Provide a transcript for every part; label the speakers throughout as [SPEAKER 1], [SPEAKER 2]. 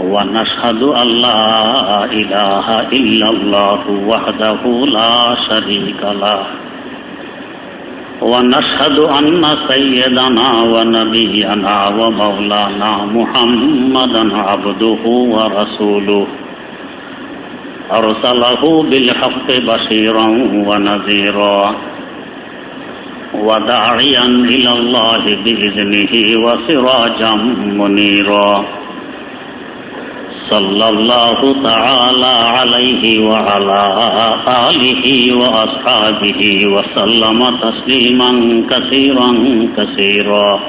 [SPEAKER 1] ونشهد أن لا إله إلا الله وحده لا شريك له. ونشهد أن سيدنا ونبينا ومولانا محمدا عبده ورسوله. أرسله بالحق بشيرا ونذيرا. وداعيا إلى الله بإذنه وسراجا منيرا. صلى الله تعالى عليه وعلى آله وأصحابه وسلم تسليما كثيرا كثيرا.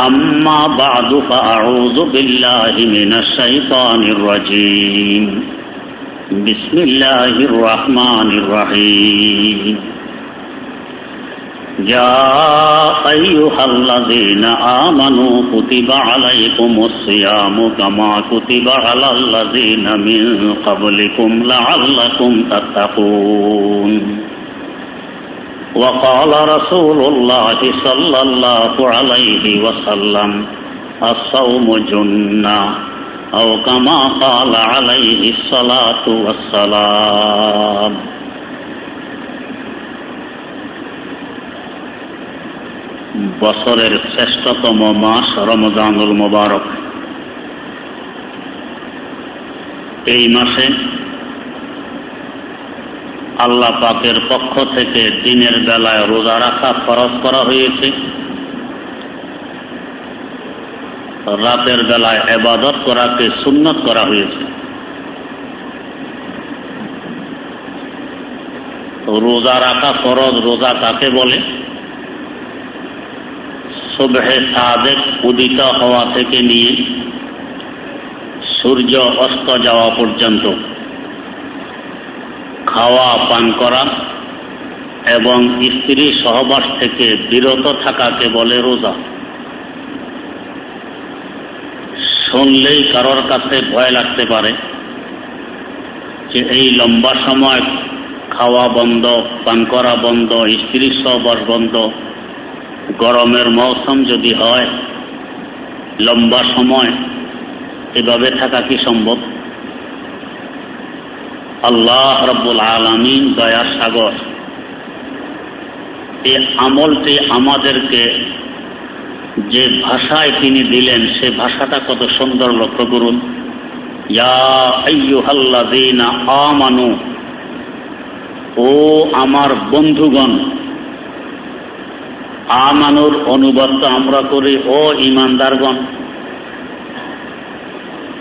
[SPEAKER 1] أما بعد فأعوذ بالله من الشيطان الرجيم. بسم الله الرحمن الرحيم. يا أيها الذين آمنوا كتب عليكم الصيام كما كتب على الذين من قبلكم لعلكم تتقون. وقال رسول الله صلى الله عليه وسلم الصوم جنة أو كما قال عليه الصلاة والسلام. বছরের শ্রেষ্ঠতম মাস রমজানুল মোবারক। এই মাসে আল্লাহ পাকের পক্ষ থেকে দিনের বেলায় রোজা রাখা ফরজ করা হয়েছে। রাতের বেলায় এবাদত করাকে সুন্নত করা হয়েছে। রোজা রাখা ফরজ রোজা কাকে বলে? সুবহে সাদেক উদিত হওয়া থেকে নিয়ে সূর্য অস্ত যাওয়া পর্যন্ত খাওয়া, পান করা এবং স্ত্রী সহবাস থেকে বিরত থাকাকে বলে রোজা। শুনলেই কারোর কাছে ভয় লাগতে পারে যে এই লম্বা সময় খাওয়া বন্ধ, পান করা বন্ধ স্ত্রীর সহবাস বন্ধ গরমের মৌসুম যদি হয়, লম্বা সময় এভাবে থাকা কি সম্ভব? আল্লাহ রব্বুল আলমিন দয়ার সাগর এই আমলটি আমাদেরকে যে ভাষায় তিনি দিলেন, সে ভাষাটা কত সুন্দর, লক্ষ্য করুন। আমানু, ও আমার বন্ধুগণ আমানুর অনুবাদ তো আমরা করি, ও ইমানদারগণ।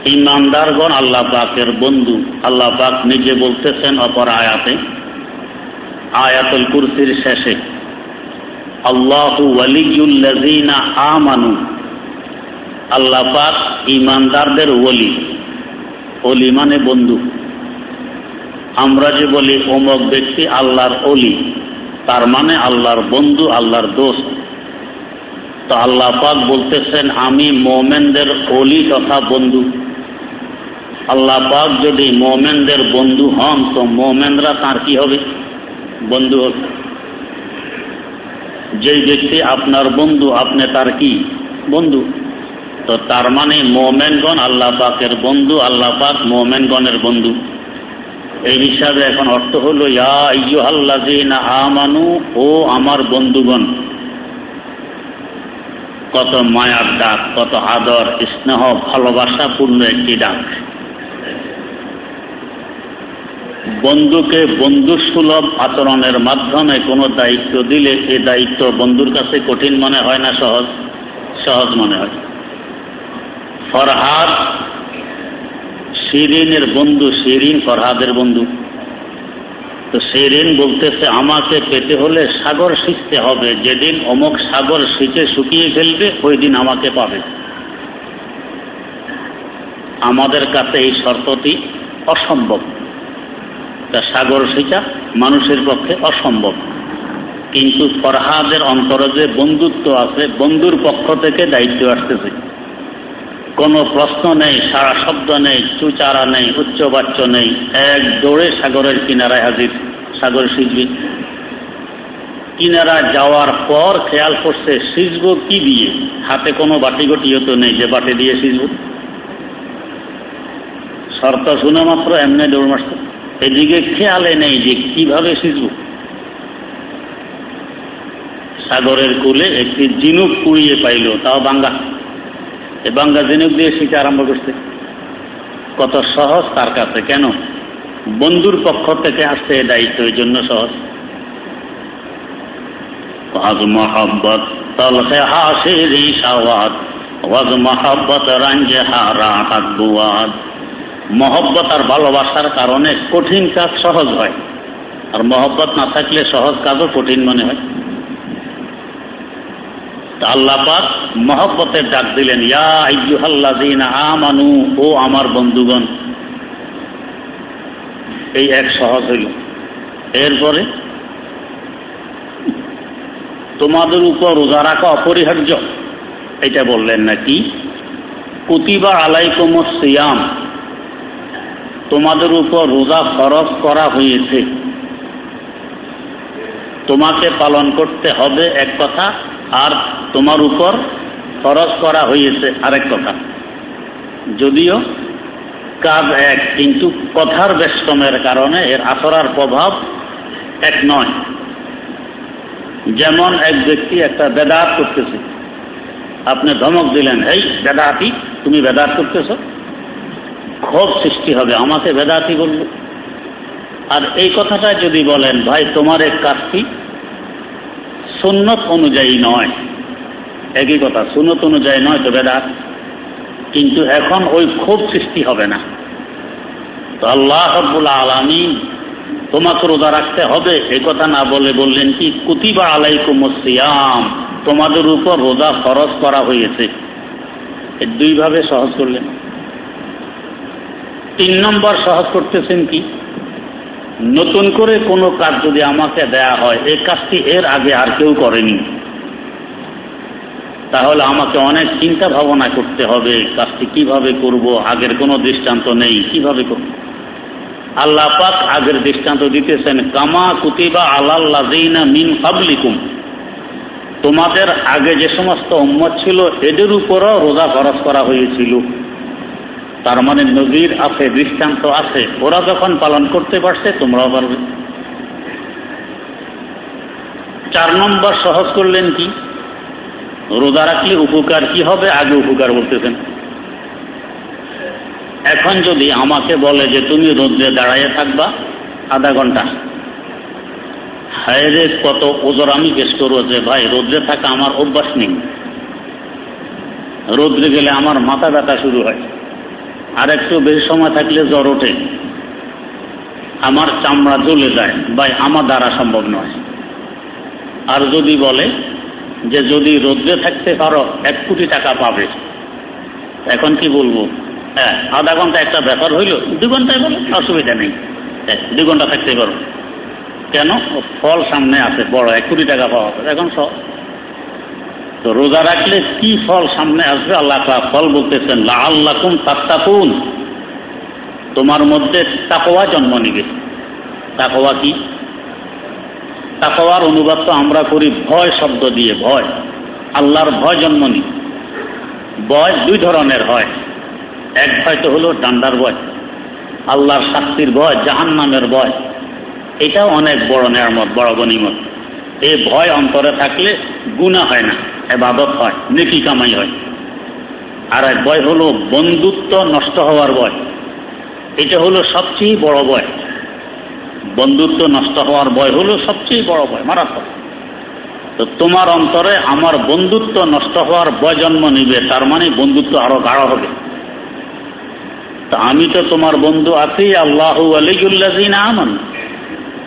[SPEAKER 1] ইমানদারগণ আল্লাহ পাকের বন্ধু। আল্লাহ পাক নিজে বলতেছেন অপর আয়াতে, আয়াতুল কুরসির শেষে, আল্লাহু ওয়ালিউল্লাযিনা আমানু। আল্লাহ পাক ইমানদারদের ওলি। ওলি মানে বন্ধু। আমরা যে বলি, অমক ব্যক্তি আল্লাহর অলি তার মানে আল্লাহর বন্ধু, আল্লাহর দোস্ত। তো আল্লাহ পাক বলতেছেন, আমি মোমেনদের অলি তথা বন্ধু। আল্লাহ পাক যদি মোমেনদের বন্ধু হন, তো মোমেনরা তার কি হবে? বন্ধু হবে। যেই ব্যক্তি আপনার বন্ধু, আপনি তার কি? বন্ধু। তো তার মানে মোমেনগণ আল্লাহ পাকের বন্ধু, আল্লাহ পাক মোমেনগণের বন্ধু। এই হিসাবে এখন অর্থ হল, ইয়া আমানু, ও আমার বন্ধুগণ, কত মায়ার ডাক, কত আদর, স্নেহ, ভালোবাসা পূর্ণ একটি ডাক। বন্ধুকে বন্ধু সুলভ আচরণের মাধ্যমে কোনো দায়িত্ব দিলে এ দায়িত্ব বন্ধুর কাছে কঠিন মনে হয় না, সহজ সহজ মনে হয়। ফরহাদ শিরিনের বন্ধু, শিরিন ফরহাদের বন্ধু। তো শিরিন বলতেছে, আমাকে পেতে হলে সাগর শিখতে হবে। যেদিন অমুক সাগর সিঁচে শুকিয়ে ফেলবে, ওই দিন আমাকে পাবে। আমাদের কাছে এই শর্তটি অসম্ভব। তা সাগর শিখা মানুষের পক্ষে অসম্ভব। কিন্তু ফরহাদের অন্তরে যে বন্ধুত্ব আছে, বন্ধুর পক্ষ থেকে দায়িত্ব আসতেছে। কোনো প্রশ্ন নেই, সারা শব্দ নেই, চুচারা নেই, উচ্চবাচ্য নেই। এক দৌড়ে সাগরের কিনারায় হাজির, সাগর সিজবি। কিনারা যাওয়ার পর খেয়াল করছে, সিজব কি দিয়ে? হাতে কোনো বাটি গটিও তো নেই, যে বাটি দিয়ে সিজব। শর্ত শুনে মাত্র এমনি দৌড় মারছে। এদিকে খেয়ালে নেই যে কীভাবে সিজব। সাগরের কুলে একটি জিনুক কুড়িয়ে পাইল, তাও বাঙ্গা। বাঙ্গা জিনুক দিয়ে শিখা আরম্ভ করছে। কত সহজ তার কাছে, কেন? বন্ধুর পক্ষ থেকে আসছে দায়িত্ব, এই জন্য সহজ। আজ মহাব্বত তলহে হাসিরি সাওয়াত ওয়াজ মহাব্বত রাঞ্জে হারা হাত বুয়াদ। মহব্বত আর ভালোবাসার কারণে কঠিন কাজ সহজ হয়। আর মহব্বত না থাকলে সহজ কাজও কঠিন মনে হয়। আল্লাহ পাক মহব্বতের ডাক দিলেন আমানু, ও আমার বন্ধুগণ। এই এক সহজ হইল। এরপরে, তোমাদের উপর রোজা রাখা অপরিহার্য। এটা বললেন নাকি? কুতিবা আলাইকুম সিয়াম, তোমাদের উপর রোজা ফরজ করা হয়েছে। তোমাকে পালন করতে হবে এক কথা, আর তোমার উপর খরচ করা হয়েছে আরেক কথা। যদিও কাজ এক, কিন্তু কথার বেষ্টমের কারণে এর আসরার প্রভাব এক নয়। যেমন এক ব্যক্তি একটা বেদাত করতেছে। আপনি ধমক দিলেন এই বেদাতি, তুমি বেদাত করতেছ? ক্ষোভ সৃষ্টি হবে, আমাকে বেদাতি বলল? আর এই কথাটা যদি বলেন, ভাই, তোমার এক কাজটি সুন্নত অনুযায়ী নয়। একই কথা সুন্নত অনুযায়ী নয় তো বেদাত। কিন্তু এখন ওই ক্ষোভ সৃষ্টি হবে না। তো আল্লাহ রব্বুল আলমী তোমাকে রোজা রাখতে হবে। এই কথা না বলে বললেন কি, কুতিবা আলাইকুম সিয়াম, তোমাদের উপর রোজা ফরজ করা হয়েছে। দুইভাবে সহজ করলেন। তিন নম্বর সহজ করতেছেন কি, নতুন করে কোনো কাজ যদি আমাকে দেয়া হয় এই কাজটি এর আগে আর কেউ করেনি। তাহলে আমাকে অনেক চিন্তা ভাবনা করতে হবে কাজটি কীভাবে করব? আগের কোনো দৃষ্টান্ত নেই, কীভাবে করব? আল্লাহ পাক আগের দৃষ্টান্ত দিতেছেন, কামা কুতিবা আল্লাহ মিন পাবলিকুম তোমাদের আগে যে সমস্ত উম্মত ছিল, এদের উপরও রোজা খরচ করা হয়েছিল। তার মানে নজির আছে, দৃষ্টান্ত আছে। ওরা যখন পালন করতে পারছে, তোমরাও পারবে। চার নম্বর সহজ করলেন কি? রোজা রাখলে উপকার কি হবে? আগে উপকার বলতেছেন। এখন যদি আমাকে বলে যে তুমি রোদ্রে দাঁড়াইয়ে থাকবা আধা ঘণ্টা, হায় রে, কত ওজোর আমি পেশ করব যে ভাই রোদ্রে থাকা আমার অভ্যাস নেই। রোদ্রে গেলে আমার মাথা ব্যথা শুরু হয়। আর একটু বেশি সময় থাকলে জ্বর ওঠে। আমার চামড়া জ্বলে যায়। ভাই, আমার দ্বারা সম্ভব নয়। আর যদি বলে যে যদি রোদ্রে থাকতে পারো, এক কোটি টাকা পাবে। এখন কি বলব? হ্যাঁ আধা ঘণ্টা একটা ব্যাপার হইল, দু ঘন্টায় বলো, অসুবিধা নেই। হ্যাঁ দু ঘণ্টা থাকতে পারো। কেন? ফল সামনে আছে, বড়, এক কোটি টাকা পাওয়া এখন সব তো রোজা রাখলে কি ফল সামনে আসবে? আল্লাহ ফল বলতেছেন আল্লাহ কুম তাত্তাকুন। তোমার মধ্যে তাকোয়া জন্ম নিবে। তাকোয়া কি? তাকোয়ার অনুবাদ তো আমরা করি ভয় শব্দ দিয়ে, ভয়। আল্লাহর ভয় জন্ম নি ভয় দুই ধরনের হয়। এক ভয় তো হলো ডান্ডার ভয়, আল্লাহর শাস্তির ভয় জাহান নামের ভয়। এটাও অনেক বড় নেয়ামত, বড় গণিমত। এই ভয় অন্তরে থাকলে গুণা হয় না, এবাদত হয়, নেকি কামাই হয়। আর এক ভয় হলো বন্ধুত্ব নষ্ট হওয়ার ভয়। এটা হলো সবচেয়ে বড় ভয়। বন্ধুত্ব নষ্ট হওয়ার ভয় হলো সবচেয়ে বড় ভয়, মারাত্মক। তো তোমার অন্তরে আমার বন্ধুত্ব নষ্ট হওয়ার ভয় জন্ম নিবে, তার মানে বন্ধুত্ব আরও গাঢ় হবে। তা আমি তো তোমার বন্ধু আছি, আল্লাহ আলিগুল্লাহ আমান।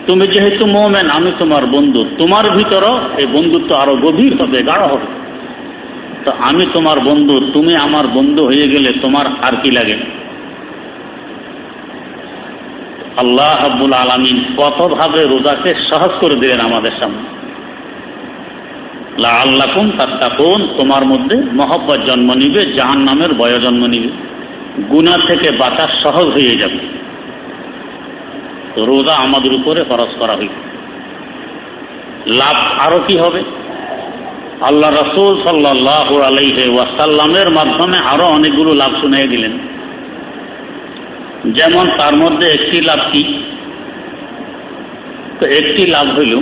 [SPEAKER 1] তুমি যেহেতু মোমেন, আমি তোমার বন্ধু। তোমার ভিতরও এই বন্ধুত্ব আরও গভীর হবে, গাঢ় হবে। তো আমি তোমার বন্ধু, তুমি আমার বন্ধু হয়ে গেলে তোমার আর কি লাগে? আল্লাহ হাবুল আলমিন কতভাবে রোজাকে সহজ করে দিলেন আমাদের সামনে। আল্লাকুম তাত্তাকুন, তোমার মধ্যে মহব্বত জন্ম নিবে জাহান নামের বয় জন্ম নিবে। গুনা থেকে বাঁচা সহজ হয়ে যাবে। রোজা আমাদের উপরে খরচ করা হইবে লাভ আরও কি হবে? আল্লাহ রসুল সাল্লাহ আলাইহে ওয়াসাল্লামের মাধ্যমে আরও অনেকগুলো লাভ শুনিয়ে দিলেন। যেমন তার মধ্যে একটি লাভ কি? তো একটি লাভ হইল,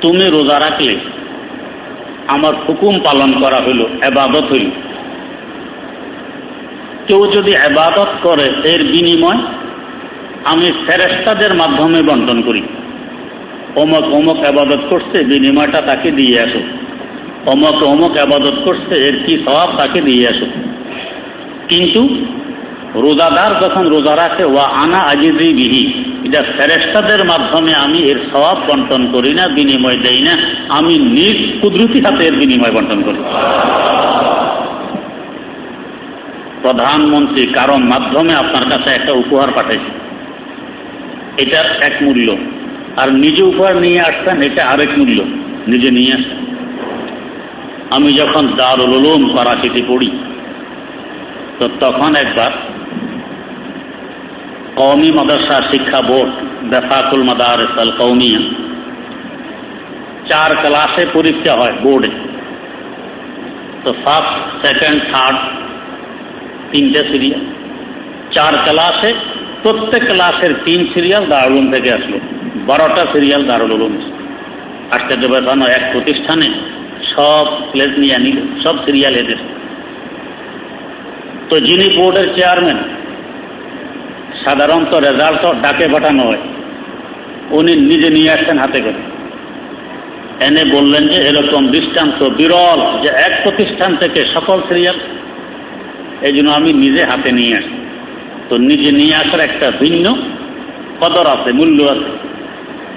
[SPEAKER 1] তুমি রোজা রাখলে, আমার হুকুম পালন করা হইল, এবাদত হইল। কেউ যদি এবাদত করে, এর বিনিময় আমি ফেরেস্তাদের মাধ্যমে বন্টন করি। অমক অমক আবাদত করছে, বিনিময়টা তাকে দিয়ে আসো অমক অমক আবাদত করছে, এর কি স্বভাব তাকে দিয়ে আসো কিন্তু রোজাদার যখন রোজা রাখে, ওয়া আনা আজিজি বিহি। এটা ফেরেস্তাদের মাধ্যমে আমি এর স্বভাব বন্টন করি না, বিনিময় দেই না। আমি নিজ কুদরতি হাতে এর বিনিময় বন্টন করি। প্রধানমন্ত্রী কারণ মাধ্যমে আপনার কাছে একটা উপহার পাঠাইছে। এটা এক মূল্য। আর নিজে উপহার নিয়ে আসতেন এটা আরেক মূল্য। নিজে নিয়ে আসতেন আমি যখন দারুল উলুম করাচিতে পড়ি, তো তখন একবার কৌমি মাদ্রাসা শিক্ষা বোর্ড, বেফাকুল মাদার কৌমিয়া চার ক্লাসে পরীক্ষা হয় বোর্ডে। তো ফার্স্ট, সেকেন্ড, থার্ড, তিনটে সিরিয়াল। চার ক্লাসে প্রত্যেক ক্লাসের তিন সিরিয়াল দারুল থেকে আসলো। বারোটা সিরিয়াল দারুল উলুম আশ্চর্য ব্যাপার এক প্রতিষ্ঠানে সব প্লেট নিয়ে নিল সব সিরিয়াল এদের। তো যিনি বোর্ডের চেয়ারম্যান সাধারণত রেজাল্ট ডাকে পাঠানো হয়। উনি নিজে নিয়ে আসছেন হাতে করে। এনে বললেন যে এরকম দৃষ্টান্ত বিরল যে এক প্রতিষ্ঠান থেকে সকল সিরিয়াল এই জন্য আমি নিজে হাতে নিয়ে আসি। তো নিজে নিয়ে আসার একটা ভিন্ন কদর আছে, মূল্য আছে।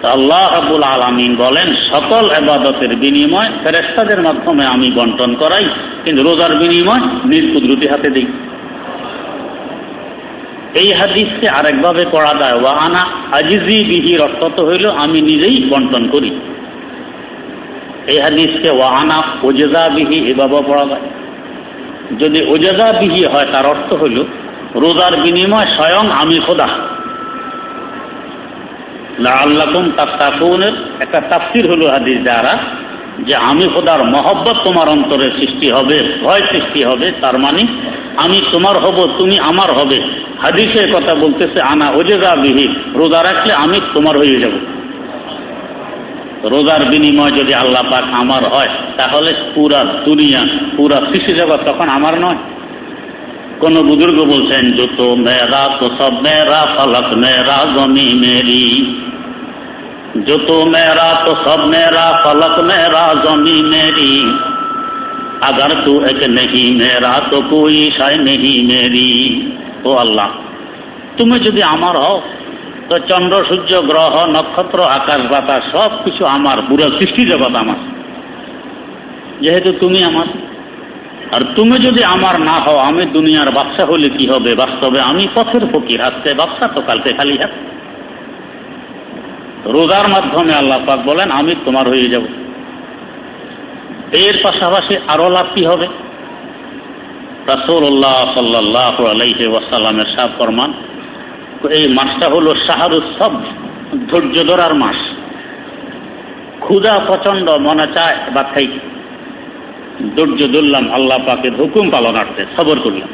[SPEAKER 1] আল্লাহ আবুল আলমিন বলেন, সকল আবাদতের বিনিময় ফেরেস্তাদের মাধ্যমে আমি বন্টন করাই, কিন্তু রোজার বিনিময় নিজ কুদরতি হাতে দিই। এই হাদিসকে আরেকভাবে পড়া যায়, ওয়া আনা আজিজি বিহির তো হইল, আমি নিজেই বন্টন করি। এই হাদিসকে ওয়া আনা ওজেজা বিহি এভাবে পড়া যায়। যদি ওজেজা বিহি হয়, তার অর্থ হইল, রোজার বিনিময় স্বয়ং আমি খোদা। আল্লাকুম তাকুনের একটা তাফসির হলো হাদিস দ্বারা যে, আমি খোদার মহব্বত তোমার অন্তরে সৃষ্টি হবে, ভয় সৃষ্টি হবে, তার মানে আমি তোমার হব, তুমি আমার হবে। হাদিসের কথা বলতেছে আনা ওজেগা বিহি রোজা রাখলে আমি তোমার হয়ে যাব রোজার বিনিময় যদি আল্লাহ পাক আমার হয় তাহলে পুরা দুনিয়া পুরা সৃষ্টি জগৎ তখন আমার নয় কোন বুজুর্গ বলছেন যত মেরা তো সব মেরা ফলক মেরা জমি মেরি যত মেরা তো সব মেরা ফলক মেরা জমি মেরি अगर तू एक नहीं मेरा तो कोई शाय नहीं मेरी ও আল্লাহ, তুমি যদি আমার হও, তো চন্দ্র, সূর্য, গ্রহ, নক্ষত্র, আকাশ, বাতাস সব কিছু আমার, পুরো সৃষ্টি জগৎ আমার। যেহেতু তুমি আমার, আর তুমি যদি আমার না হও, আমি দুনিয়ার বাচ্চা হলে কি হবে? বাস্তবে আমি পথের ফকির আজকে বাচ্চা তো কালকে খালি হাত। রোজার মাধ্যমে আল্লাহ পাক বলেন, আমি তোমার হয়ে যাব। এর পাশাপাশি আরও লাভ কি হবে? রাসৌল্লাহ সাল্লাহ আলাইহে ওয়াসাল্লামের সাহ ফরমান এই মাসটা হলো শাহরুৎসব ধৈর্য ধরার মাস। ক্ষুদা প্রচণ্ড মনে চায় বা খাই। ধৈর্য ধরলাম, আল্লাহ পাকের হুকুম পালনার্থে সবর করলাম।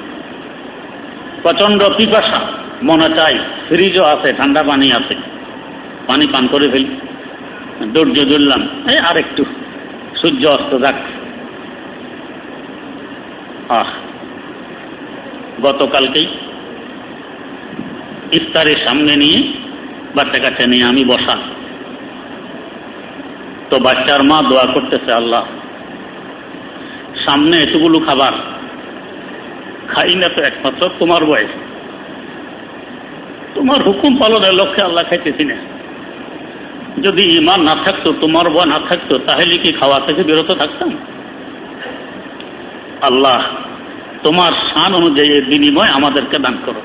[SPEAKER 1] প্রচণ্ড পিপাসা, মনে চাই ফ্রিজও আছে, ঠান্ডা পানি আছে, পানি পান করে ফেলি। ধৈর্য ধরলাম, এই আরেকটু, সূর্য অস্ত যাক। আহ গতকালকেই ইফতারের সামনে নিয়ে বাচ্চা কাচ্চা নিয়ে আমি বসা। তো বাচ্চার মা দোয়া করতেছে, আল্লাহ, সামনে এতগুলো খাবার খাই না তো একমাত্র তোমার বয়স তোমার হুকুম পালনের লক্ষ্যে আল্লাহ খাইতেছি না। যদি ইমান না থাকতো, তোমার বয় না থাকতো, তাহলে কি খাওয়া থেকে বিরত থাকতাম? আল্লাহ তোমার শান অনুযায়ী বিনিময় আমাদেরকে দান করো।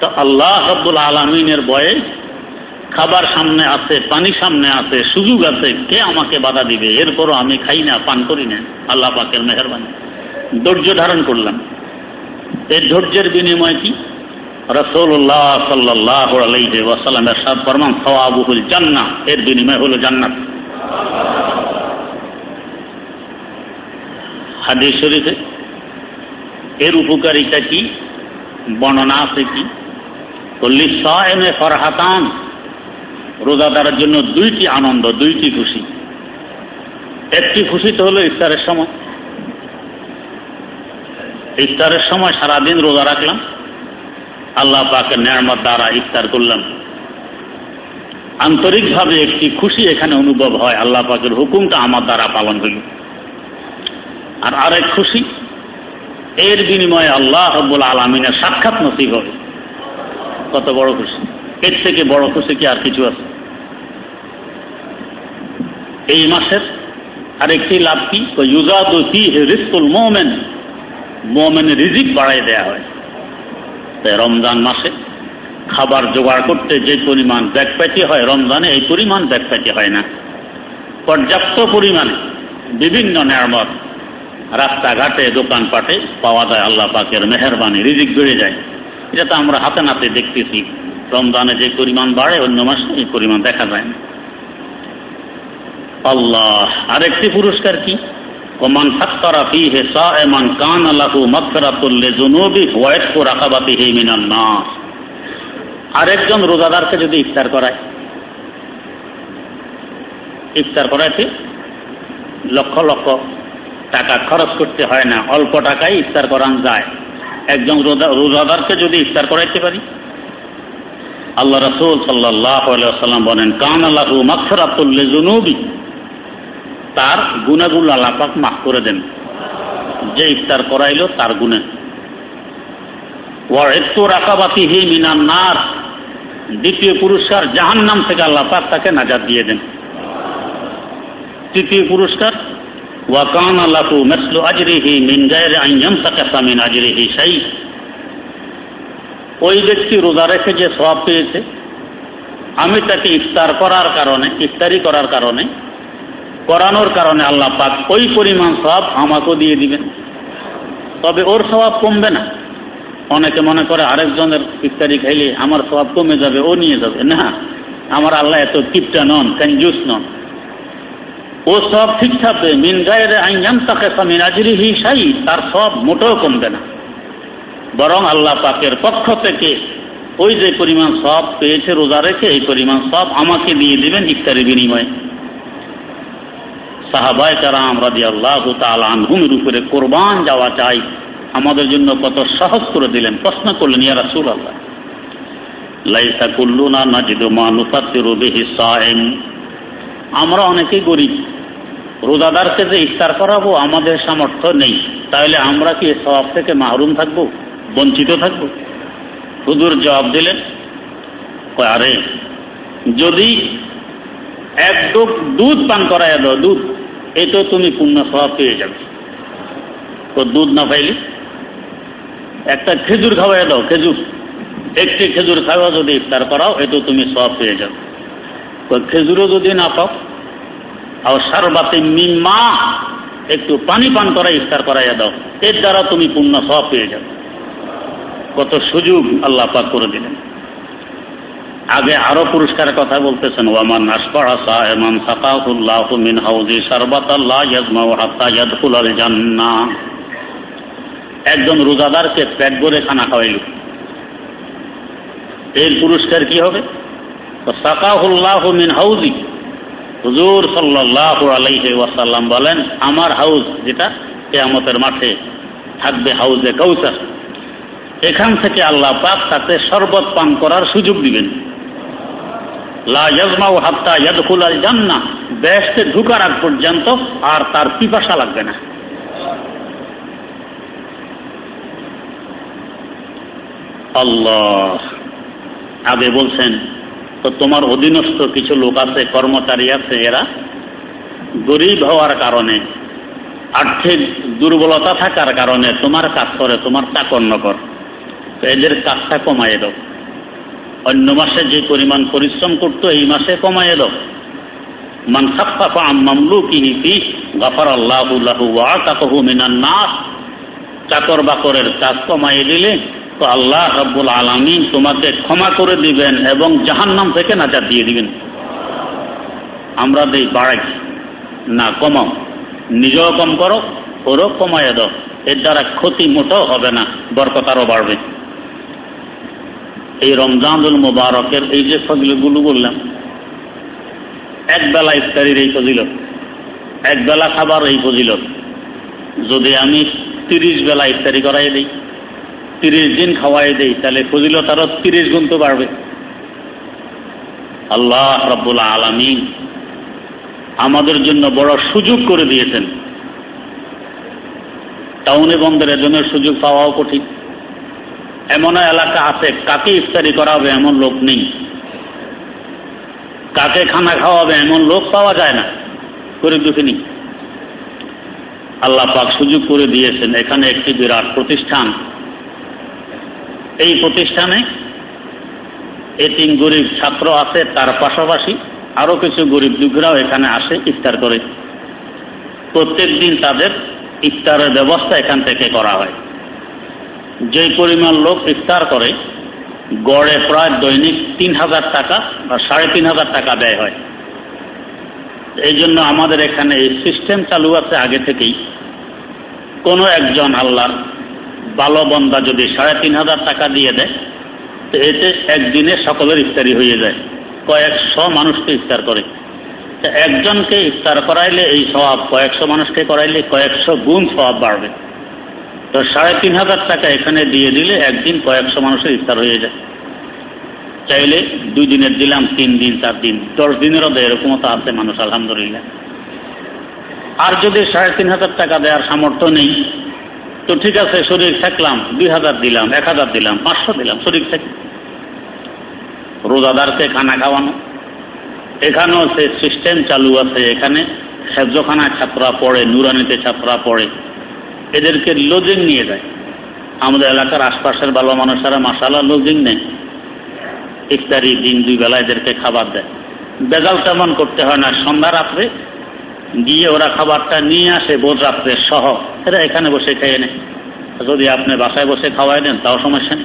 [SPEAKER 1] তো আল্লাহ আব্দুল আলমিনের বয়ে খাবার সামনে আছে, পানি সামনে আছে, সুযোগ আছে, কে আমাকে বাধা দিবে? এরপরও আমি খাই না, পান করি না। আল্লাহ পাকের মেহরবানি। ধৈর্য ধারণ করলাম। এই ধৈর্যের বিনিময় কি? রসৌল্লাহ সাল্লাহ আলাইহি ওয়াসাল্লামের সাদ ফরমান, সওয়াবুহুল জান্নাহ। এর বিনিময় হলো জান্নাত। হাদিস শরীফে। এর উপকারিতা কি? বর্ণনা আছে কি? এনে ফরহাতান, রোজাদারের জন্য দুইটি আনন্দ, দুইটি খুশি। একটি খুশি তো হলো ইফতারের সময়। ইফতারের সময় সারাদিন রোজা রাখলাম। আল্লাহ পাকের নেয়ামত দ্বারা ইফতার করলাম। আন্তরিকভাবে একটি খুশি এখানে অনুভব হয়। আল্লাহ পাকের হুকুমটা আমার দ্বারা পালন হইল আর আরেক খুশি, এর বিনিময়ে আল্লাহ হব্বুল আলমিনের সাক্ষাৎ নসিব হবে। কত বড় খুশি। এর থেকে বড় খুশি কি আর কিছু আছে? এই মাসের আরেকটি লাভ কি? ইউজাদু ফি রিস্কুল মোমেন, মোমেনের রিজিক বাড়াই দেয়া হয়। তাই রমজান মাসে খাবার জোগাড় করতে যে পরিমাণ ব্যাগপ্যাটি হয়, রমজানে এই পরিমাণ ব্যাগপ্যাটি হয় না। পর্যাপ্ত পরিমাণে বিভিন্ন নিয়ামত রাস্তাঘাটে, দোকানপাটে পাওয়া যায় আল্লাহ পাকের মেহরবানি, রিজিক বেড়ে যায়। এটা তো আমরা হাতে নাতে দেখতেছি। রমজানে যে পরিমাণ বাড়ে, অন্য মাসে এই পরিমাণ দেখা যায় না। আল্লাহ, আরেকটি পুরস্কার কি? ওমান ফাত্তারা ফিহে সাএমান কান লাহু মাগফিরাতুল লিযুনুবি ওয়া ইতকু রাকাবাতিহি মিনান নার। আরেকজন রোজাদারকে যদি ইফতার করায়। ইফতার করাইতে লক্ষ লক্ষ টাকা খরচ করতে হয় না, অল্প টাকায় ইফতার করান যায়। একজন রোজাদারকে যদি ইফতার করাইতে পারি? আল্লাহ রসুল সাল্লাম বলেন, কান আল্লাহ মাগফিরাতুল লিযুনুবি। তার গুণাগুলো আল্লাপাক মাফ করে দেন। যে ইফতার করাইল তার গুণে একটু রাকাবাতি মিনান নার। দ্বিতীয় পুরস্কার জাহান নাম থেকে আল্লাপাক তাকে নাজাদ দিয়ে দেন। তৃতীয় পুরস্কার ওয়াকান আল্লাহু মেসলু আজরিহি মিন গায়ের আইয়াম তাকাসা মিন ওই ব্যক্তি রোজা রেখে যে সব পেয়েছে, আমি তাকে ইফতার করার কারণে, ইফতারি করার কারণে, করানোর কারণে আল্লাহ পাক ওই পরিমাণ সব আমাকেও দিয়ে দিবেন। তবে ওর স্বভাব কমবে না। অনেকে মনে করে আরেকজনের ইফতারি খাইলে আমার স্বভাব কমে যাবে, ও নিয়ে যাবে। না, আমার আল্লাহ এত কিপটা নন কঞ্জুস নন। ও সব ঠিক থাকবে। মিন গায়ের আইয়াম তাকে আজরিহি সাই তার সব মোটেও কমবে না। বরং আল্লাহ পাকের পক্ষ থেকে ওই যে পরিমাণ সব পেয়েছে, রোজা রেখে এই পরিমাণ সব আমাকে দিয়ে দিবেন ইফতারি বিনিময়ে। সাহাবায় তারা আমরা রাজি আল্লাহ আনহুমের উপরে কোরবান যাওয়া চাই। আমাদের জন্য কত সহজ করে দিলেন। প্রশ্ন করলেন, ইয়া সুর আল্লাহ লাইসা কুল্লুনা নাজিদু মানুফাতিরু বিহি সাইম। আমরা অনেকেই গরিব। রোজাদারকে যে ইফতার করাবো, আমাদের সামর্থ্য নেই। তাহলে আমরা কি সব থেকে মাহরুম থাকব? বঞ্চিত থাকব? হুদুর জবাব দিলেন আরে, যদি এক ডোক দুধ পান করায় দাও, দুধ এই তো তুমি পূর্ণ স্বভাব পেয়ে যাবে। তো দুধ না পাইলে? একটা খেজুর খাওয়াই দাও, খেজুর। একটি খেজুর খাওয়া যদি ইফতার করাও, এ তো তুমি সব পেয়ে যাবে। তো খেজুরও যদি না পাও আর সারবাতে মিমা একটু পানি পান করা ইফতার করাইয়া দাও। এর দ্বারা তুমি পূর্ণ সব পেয়ে যাবে। কত সুযোগ আল্লাহ পাক করে দিলেন। আগে আরও পুরস্কারের কথা বলতেছেন, ওয়ামান নাসপাড়াসা এমান সাকাহুল্লাহ মিন হাউজি সারবাতাল্লাহ ইয়াজমাউ হাত্তা ইয়াদখুল আল জান্নাহ একজন রোজাদারকে পেট ভরে খানা খাওয়াইল। এর পুরস্কার কি হবে? সাকাহুল্লাহ মিন হাউজি। হুজুর সাল্লাহ আলাইহি বলেন, আমার হাউস যেটা কেয়ামতের মাঠে থাকবে হাউজে কৌসার এখান থেকে আল্লাহ পাক তাতে শরবত পান করার সুযোগ দিবেন। লা ইয়াজমাউ হাত্তা ইয়াদখুল আল জান্নাহ বেহেশতে ঢুকার আগ পর্যন্ত আর তার পিপাসা লাগবে না। আল্লাহ আগে বলছেন তো তোমার অধীনস্থ কিছু লোক আছে, কর্মচারী আছে, এরা গরিব হওয়ার কারণে, আর্থিক দুর্বলতা থাকার কারণে তোমার কাজ করে, তোমার চাকর নকর এদের কাজটা কমাই দাও। অন্য মাসে যে পরিমাণ পরিশ্রম করতো, এই মাসে কমায় এলো মান খাফাফা মামলুকিহি ফি গাফার আল্লাহু লাহু ওয়া মিনান চাকর বাকরের কাজ কমাই দিলে তো আল্লাহ রব্বুল আলমিন তোমাকে ক্ষমা করে দিবেন এবং জাহান্নাম থেকে নাজার দিয়ে দিবেন। আমরা দেই, বাড়াই। না, কমাও। নিজেও কম করো, ওরও কমাইয়া দাও। এর দ্বারা ক্ষতি মোটেও হবে না, বরকত আরও বাড়বে। এই রমজানুল মুবারকের এই যে ফজলগুলো বললাম, এক বেলা ইফতারির এই ফজিলত, এক বেলা খাবার এই ফজিলত। যদি আমি তিরিশ বেলা ইফতারি করাই দিই তিরিশ দিন খাওয়াই দেই, তাহলে ফজিলত আরও তিরিশ গুণ তো বাড়বে। আল্লাহ রব্বুল আলমী আমাদের জন্য বড় সুযোগ করে দিয়েছেন। টাউনে বন্দরের জন্য সুযোগ পাওয়াও কঠিন। এমন এলাকা আছে, কাকে ইফতারি করাবে এমন লোক নেই। কাকে খানা খাওয়াবে এমন লোক পাওয়া যায় না, গরিব দুঃখিনী আল্লাহ পাক সুযোগ করে দিয়েছেন, এখানে একটি বিরাট প্রতিষ্ঠান। এই প্রতিষ্ঠানে এতিম গরিব ছাত্র আছে, তার পাশাপাশি আরও কিছু গরিব দুঃখীরাও এখানে আসে ইফতার করে। প্রত্যেক দিন তাদের ইফতারের ব্যবস্থা এখান থেকে করা হয়। যে পরিমাণ লোক ইফতার করে, গড়ে প্রায় দৈনিক তিন হাজার টাকা বা সাড়ে তিন হাজার টাকা ব্যয় হয়। এই জন্য আমাদের এখানে এই সিস্টেম চালু আছে আগে থেকেই। কোনো একজন আল্লাহর ভালো বন্দা যদি সাড়ে তিন হাজার টাকা দিয়ে দেয়, তো এতে একদিনে সকলের ইফতারি হয়ে যায়। কয়েকশো মানুষকে ইফতার করে। একজনকে ইফতার করাইলে এই স্বভাব কয়েকশো মানুষকে করাইলে কয়েকশো গুণ স্বভাব বাড়বে। তো সাড়ে তিন হাজার টাকা এখানে দিয়ে দিলে একদিন কয়েকশো মানুষের ইফতার হয়ে যায়। চাইলে দুই দিনের দিলাম, তিন দিন, চার দিন, দশ দিনেরও দেয় এরকমও তো আছে মানুষ, আলহামদুলিল্লাহ। আর যদি সাড়ে তিন হাজার টাকা দেওয়ার সামর্থ্য নেই তো ঠিক আছে, শরীর থাকলাম দুই হাজার দিলাম, এক হাজার দিলাম, পাঁচশো দিলাম, শরীর থেকে রোজাদারকে খানা খাওয়ানো। এখানেও সে সিস্টেম চালু আছে এখানে। হেফজখানায় ছাত্ররা পড়ে, নুরানিতে ছাত্ররা পড়ে। এদেরকে লজিং নিয়ে যায়। আমাদের এলাকার আশপাশের ভালো মানুষেরা মাসালা লজিং নেয়। ইফতারি দিন দুই বেলা এদেরকে খাবার দেয়। বেজাল তেমন করতে হয় না। সন্ধ্যা রাত্রে গিয়ে ওরা খাবারটা নিয়ে আসে বোধ রাত্রে সহ। এরা এখানে বসে খেয়ে নেয়। যদি আপনি বাসায় বসে খাওয়াই দেন, তাও সমস্যা নেই।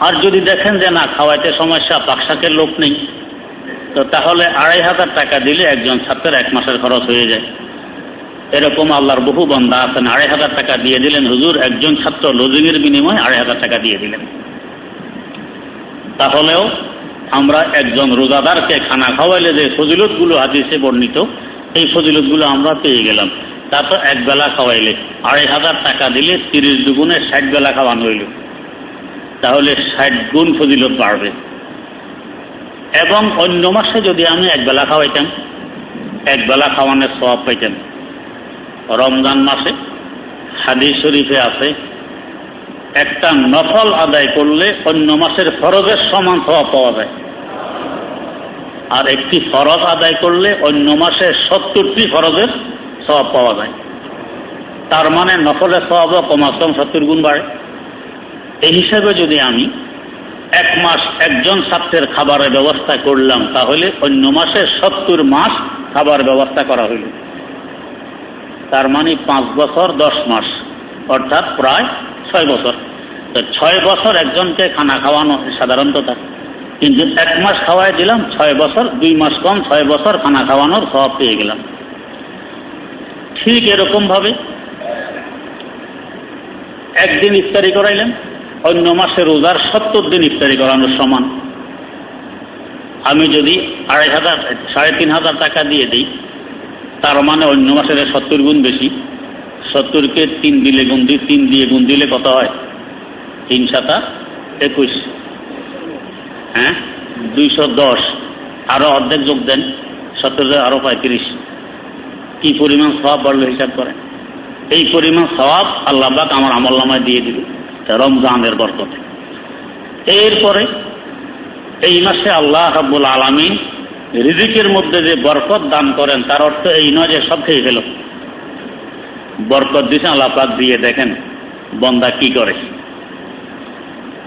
[SPEAKER 1] আর যদি দেখেন যে না, খাওয়াইতে সমস্যা, পাকশাকের লোক নেই, তো তাহলে আড়াই হাজার টাকা দিলে একজন ছাত্রের এক মাসের খরচ হয়ে যায়। এরকম আল্লাহর বহু বন্ধা আছেন, আড়াই হাজার টাকা দিয়ে দিলেন হুজুর, একজন ছাত্র লজিংয়ের বিনিময়ে আড়াই হাজার টাকা দিয়ে দিলেন। তাহলেও আমরা একজন রোজাদারকে খানা খাওয়াইলে যে ফজিলতগুলো হাদিসে বর্ণিত এই ফজিলতগুলো আমরা পেয়ে গেলাম। তারপর এক বেলা খাওয়াইলে। আড়াই হাজার টাকা দিলে তিরিশ দুগুণে ষাট বেলা খাওয়ানো হইল তাহলে ষাট গুণ ফজিলত বাড়বে। এবং অন্য মাসে যদি আমি এক বেলা খাওয়াইতাম, এক বেলা খাওয়ানোর সব পাইতাম রমজান মাসে হাদিস শরীফে আছে, একটা নফল আদায় করলে অন্য মাসের ফরজের সমান স্বভাব পাওয়া যায়। আর একটি ফরজ আদায় করলে অন্য মাসে সত্তরটি ফরজের স্বভাব পাওয়া যায়। তার মানে নফলের স্বভাবও কমাস কম গুণ বাড়ে। এই হিসাবে যদি আমি এক মাস একজন ছাত্রের খাবারের ব্যবস্থা করলাম, তাহলে অন্য মাসে সত্তর মাস খাবার ব্যবস্থা করা হইল। তার মানে পাঁচ বছর, দশ মাস, অর্থাৎ প্রায় ছয় বছর। তো ছয় বছর একজনকে খানা খাওয়ানো সাধারণত থাকে কিন্তু এক মাস খাওয়াই দিলাম, ছয় বছর, দুই মাস কম, ছয় বছর খানা খাওয়ানোর সব পেয়ে গেলাম। ঠিক এরকম ভাবে একদিন ইফতারি করাইলেন, অন্য মাসে রোজার সত্তর দিন ইফতারি করানোর সমান। আমি যদি আড়াই হাজার, সাড়ে তিন হাজার টাকা দিয়ে দিই, তার মানে অন্য মাসের সত্তর গুণ বেশি। সত্তরকে তিন দিলে গুণ দিই তিন দিয়ে গুণ দিলে কত হয়? তিন সাতা একুশ। হ্যাঁ? দুইশো দশ। আরও অর্ধেক যোগ দেন, সত্তর আরও পঁয়ত্রিশ। কি পরিমাণ সবাব বাড়লো হিসাব করেন। এই পরিমাণ সবাব আল্লাহবাক আমার আমল নামায় দিয়ে দিল রমজানের বরকতে। এরপরে এই মাসে আল্লাহ রাব্বুল আলমিন রিজিকের মধ্যে যে বরকত দান করেন, তার অর্থ এই নয় যে সব খেয়ে ফেল। বরকত দিছে আল্লাহ পাক দিয়ে দেখেন বন্দা কি করে।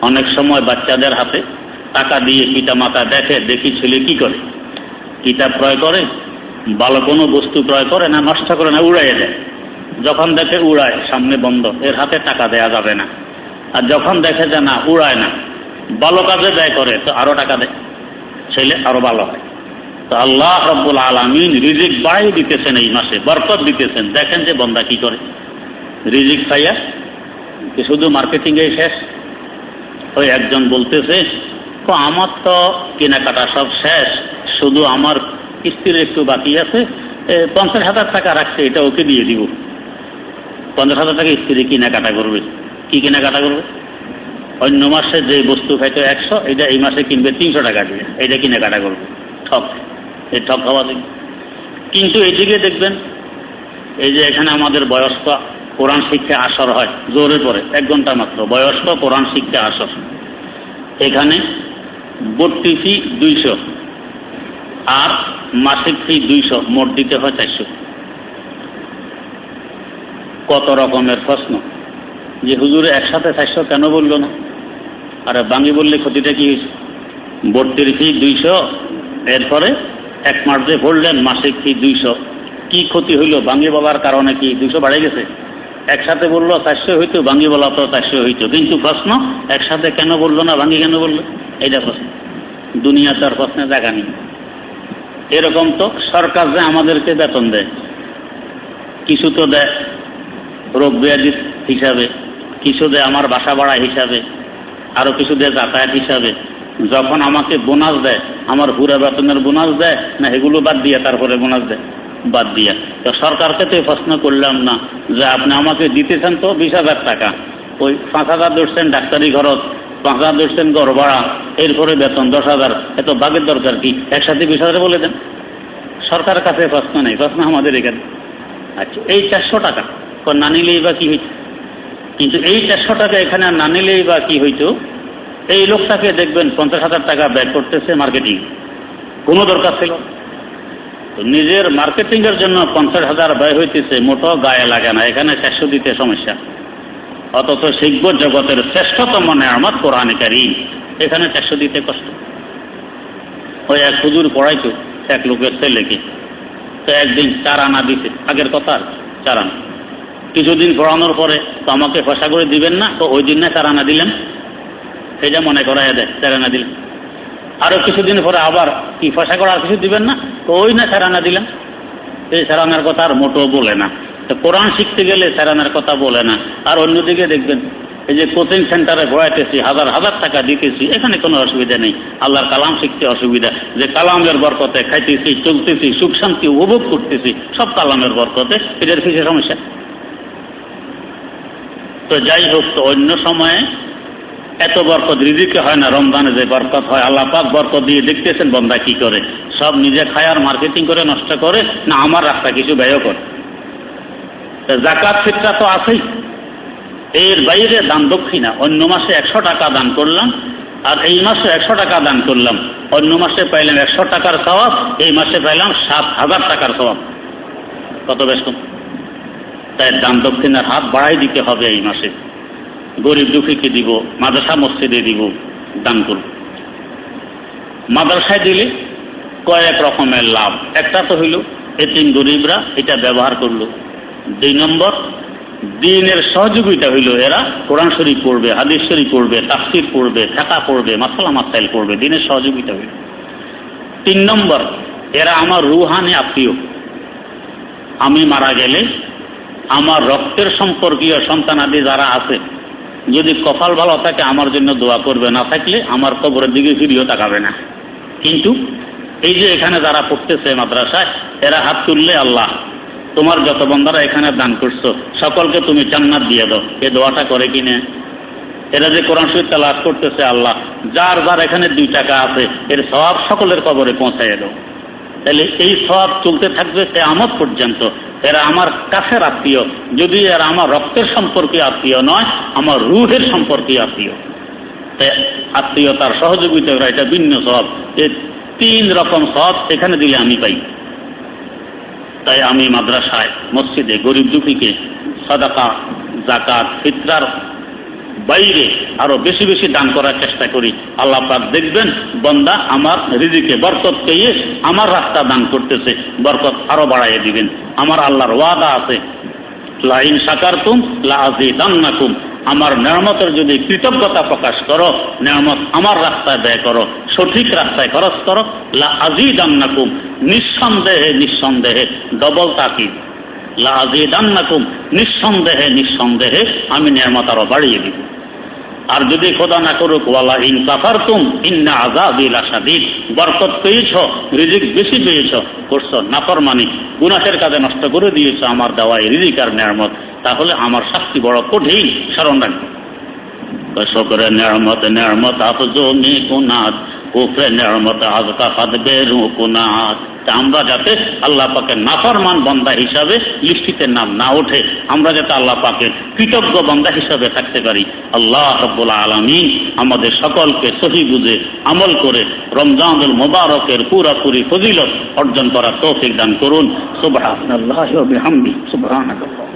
[SPEAKER 1] অনেক সময় বাচ্চাদের হাতে টাকা দিয়ে পিতা মাতা দেখে, দেখি ছেলে কি করে। কিতাব ক্রয় করে ভালো কোনো বস্তু ক্রয় করে না, নষ্ট করে না, উড়াইয়ে দেয়। যখন দেখে উড়ায়, সামনে বন্ধ, এর হাতে টাকা দেয়া যাবে না। আর যখন দেখে যে না, উড়ায় না, ভালো কাজে ব্যয় করে, তো আরও টাকা দেয়। ছেলে আরও ভালো হয়। তো আল্লাহ রব্বুল আলমিন রিজিক বাড়াই দিতেছেন এই মাসে, বরকত দিতেছেন। দেখেন যে বন্দা কি করে। রিজিক খাইয়া শুধু মার্কেটিং এ শেষ? ওই একজন বলতেছে তো আমার তো কেনাকাটা সব শেষ, শুধু আমার কিস্তির একটু বাকি আছে পঞ্চাশ হাজার টাকা রাখছে, এটা ওকে দিয়ে দিব। পঞ্চাশ হাজার টাকা স্ত্রী কেনাকাটা করবে? কি কেনাকাটা করবে? অন্য মাসে যে বস্তু হয়তো একশো, এটা এই মাসে কিনবে তিনশো টাকা দিয়ে, এটা কেনাকাটা করবে। ঠক এই ঠক হওয়া দিন কিন্তু এদিকে দেখবেন, এই যে এখানে আমাদের বয়স্ক কোরআন শিক্ষা আসর হয়, জোরে পরে এক ঘণ্টা মাত্র, বয়স্ক কোরআন শিক্ষা আসর। এখানে ফি দুইশো, আর মাসিক ফি দুইশো, মোট দিতে হয় চারশো। কত রকমের প্রশ্ন? যে হুজুরে একসাথে চারশো কেন বলল না? আর বাঙি বললে ক্ষতিটা কি হয়েছে? ভর্তির ফি দুইশো, এরপরে এক মাস যে পড়লেন মাসিক ফি দুইশো। কি ক্ষতি হইল বাঙি বলার কারণে কি দুইশো বাড়ে গেছে? একসাথে বলল চারশো হইতো বাঙ্গি বলা তো চারশো হইতো। কিন্তু প্রশ্ন, একসাথে কেন বলল না বাঙ্গি কেন বলল? এইটা প্রশ্ন। দুনিয়া তার প্রশ্নে জায়গা নেই। এরকম তো সরকার যে আমাদেরকে বেতন দেয়। কিছু তো দেয় রোগ ব্যাধি হিসাবে, কিছু দেয় আমার বাসা ভাড়া হিসাবে, আরও কিছু দেয় যাতায়াত হিসাবে। যখন আমাকে বোনাস দেয়, আমার পুরা বেতনের বোনাস দেয়, না এগুলো বাদ দিয়ে তারপরে বোনাস দেয়, বাদ দিয়া। তো সরকারকে তো প্রশ্ন করলাম না, যে আপনি আমাকে দিতেছেন তো বিশ হাজার টাকা, ওই পাঁচ হাজার ধরছেন ডাক্তারি খরচ পাঁচ হাজার ধরছেন ভাড়া এরপরে বেতন দশ হাজার। এত বাঘের দরকার কি? একসাথে বিশ হাজার বলে দেন। সরকারের কাছে প্রশ্ন নেই, প্রশ্ন আমাদের এখানে। আচ্ছা এই চারশো টাকা। না নিলেই বা কি হইত? কিন্তু এই চারশো টাকা এখানে না নিলেই বা কি হইতো? এই লোকটাকে দেখবেন পঞ্চাশ হাজার টাকা ব্যয় করতেছে মার্কেটিং কোনো দরকার ছিল নিজের মার্কেটিং এর জন্য পঞ্চাশ হাজার ব্যয় হইতেছে মোটো গায়ে লাগে না। এখানে চারশো দিতে সমস্যা। অথচ শিল্প জগতের শ্রেষ্ঠতম নেয়ামত কোরআনকারী এখানে চারশো দিতে কষ্ট। ওই এক হুজুর পড়াইতো, এক লোকের ছেলেকে। তো একদিন চার আনা দিছে। আগের কথা চার আনা। কিছুদিন পড়ানোর পরে তো আমাকে পয়সা করে দিবেন না, তো ওই দিন না চার আনা দিলেন সেটা মনে করাই দেয়, চার আনা দিলেন আরও কিছুদিন পরে আবার কি পয়সা করা আর কিছু দিবেন না, তো ওই না সারানা দিলেন এই আনার কথা আর মোটো বলে না। কোরআন শিখতে গেলে সারানার কথা বলে না। আর অন্যদিকে দেখবেন, এই যে কোচিং সেন্টারে পড়াইতেছি হাজার হাজার টাকা দিতেছি, এখানে কোনো অসুবিধা নেই। আল্লাহর কালাম শিখতে অসুবিধা। যে কালামের বরকতে খাইতেছি, চলতেছি, সুখ শান্তি উপভোগ করতেছি, সব কালামের বরকতে। এটার কিছু সমস্যা? তো যাই হোক, তো অন্য সময়ে এত বরকত, রিজিকে হয় না, রমজানে যে বরকত হয়, আল্লাহ পাক বরকত দিয়ে দেখতেছেন, বন্দা কি করে? সব নিজে খায় আর মার্কেটিং করে, নষ্ট করে, না আমার রাস্তা কিছু ব্যয় করে। জাকাত ফিতরা তো আছেই। এর বাইরে দান দক্ষিণা। অন্য মাসে একশো টাকা দান করলাম, আর এই মাসে একশো টাকা দান করলাম। অন্য মাসে পাইলাম একশো টাকার স্বভাব এই মাসে পাইলাম সাত হাজার টাকার স্বভাব কত কম তাই দান দক্ষিণার হাত বাড়াই দিতে হবে এই মাসে। গরিব দুঃখীকে দিব, মাদ্রাসা মসজিদে দিব, দান করব। মাদ্রাসায় দিলে কয়েক রকমের লাভ। একটা তো হইল, এতিম গরিবরা এটা ব্যবহার করল। দুই নম্বর, দিনের সহযোগিতা হইল এরা কোরআন শরীফ পড়বে, হাদিস শরীফ পড়বে, তাফসির পড়বে ফেকা পড়বে, মাসালা মাসাইল পড়বে, দিনের সহযোগিতা হইল। তিন নম্বর, এরা আমার রুহানি আত্মীয়। আমি মারা গেলে আমার রক্তের সম্পর্কীয় সন্তানাদি যারা আছে, যদি কপাল ভালো থাকে আমার জন্য দোয়া করবে, না থাকলে আমার কবরের দিকে ফিরিও তাকাবে না। কিন্তু এই যে এখানে যারা পড়তেছে মাদ্রাসায়, এরা হাত তুললে আল্লাহ তোমার যত বন্ধারা এখানে দান করছ, সকলকে তুমি জান্নাত দিয়ে দাও। এ দোয়াটা করে কিনে এরা যে কোরআন শরীফ তালাশ করতেছে আল্লাহ, যার যার এখানে দুই টাকা আছে, এর সব সকলের কবরে পৌঁছাই দাও। তাহলে এই সব চলতে থাকবে সে আমত পর্যন্ত। এরা আমার কাছের আত্মীয়, যদি এরা আমার রক্তের সম্পর্কে আত্মীয় নয়, আমার রুহের সম্পর্কে আত্মীয়। আত্মীয়তার সহযোগিতা করা এটা ভিন্ন সব এ তিন রকম সব এখানে দিলে আমি পাই। তাই আমি মাদ্রাসায় মসজিদে গরিব দুঃখীকে সদাকা জাকাত ফিতরার বাইরে আরও বেশি বেশি দান করার চেষ্টা করি। আল্লাহ পাক দেখবেন, বন্দা আমার রিজিকে, বরকত পেয়ে আমার রাস্তা দান করতেছে। বরকত আরও বাড়াইয়ে দিবেন। আমার আল্লাহর ওয়াদা আছে লাইন সাকারতুম লাজিদান্নাকুম আমার নিয়ামতের যদি কৃতজ্ঞতা প্রকাশ করো, নিয়ামত আমার রাস্তায় ব্যয় করো, সঠিক রাস্তায় খরচ করো, লা আজিদান্নাকুম, নিঃসন্দেহে নিঃসন্দেহে ডবল তাকিদ। লা আজিদান্নাকুম, নিঃসন্দেহে নিঃসন্দেহে, আমি নিয়ামত আরও বাড়িয়ে দিব। আর যদি খোদা না করুক, ওয়ালা ইন কাফারতুম, ইন্না আযাবিল আশাদীদ বরকত পেয়েছ, রিজিক বেশি পেয়েছ, করছ নাফরমানি, গুনাহের কাজে নষ্ট করে দিয়েছ আমার দেওয়া রিজিক আর নিয়ামত। তাহলে আমার শাস্তি বড় কঠিন, স্মরণ আমরা যাতে আল্লাহ পাকের নাফরমান বন্দা হিসাবে লিস্টিতে নাম না ওঠে, আমরা যাতে আল্লাহ পাকের কৃতজ্ঞ বন্দা হিসাবে থাকতে পারি। আল্লাহ রব্বুল আলমিন আমাদের সকলকে সহি বুঝে আমল করে রমজানুল মোবারকের পুরাপুরি ফজিলত অর্জন করার তৌফিক দান করুন। সুবহান আল্লাহ সুবহান